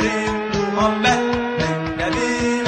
Öğrenim muhabbet, mektebi